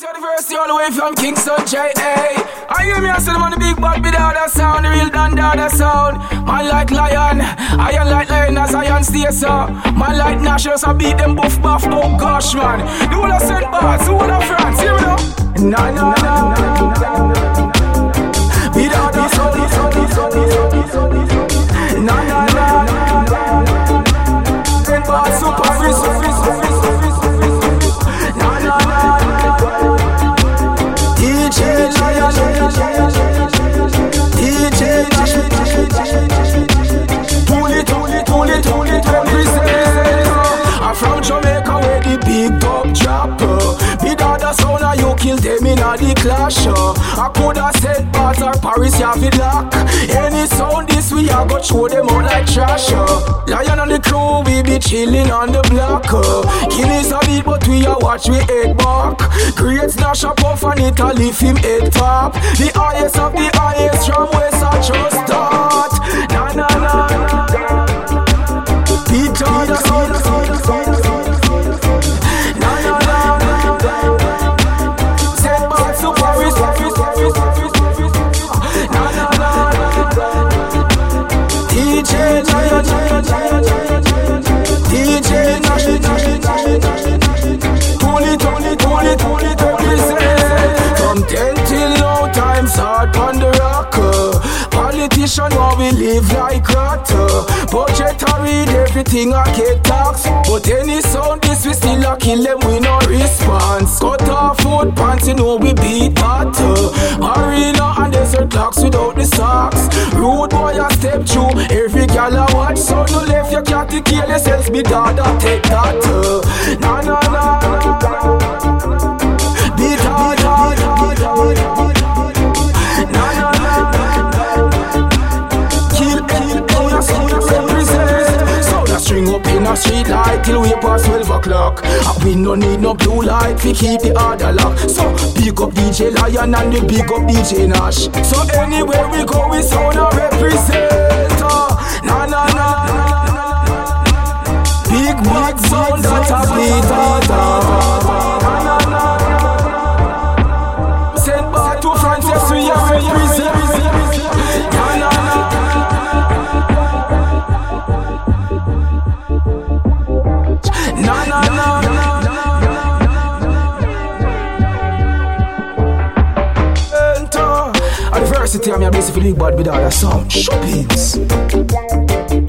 University all the way from Kingston, JA. I hear me, I them on the big bad without that sound, the real dandada sound. Man like lion, iron like lion as iron stay so. Man like nationals, I beat them buff buff, oh gosh man. The whole of St. Barts, the whole of France, hear me now? Nah, nah, nah, nah, a the clash oh. I coulda said Bath or Paris, have it lock Any sound this we a go throw them out like trash oh. Lion and the crew, we be chilling on the block oh. Kill is a beat but we a watch we head back. Great smash up off and it a lift him head top The highest of the highest from West now hard on the rock uh. Politician want we live like uh. Budget read everything I get tax But any sound this we still a kill them we no response Cut off foot pants you know we beat that uh. Arena and desert clocks without the socks Rude boy a step through every gal a watch So you left your cat to kill yourself me dada take that uh. Na na na a street light Till we pass 12 o'clock. We no need no blue light We keep the other lock So big up DJ Lion and the big up DJ Nash. So anywhere we go we sound a represent Na na na Big big sound that a beat na Enter Adversity I'm your basic big bad with all. The sound Shoppings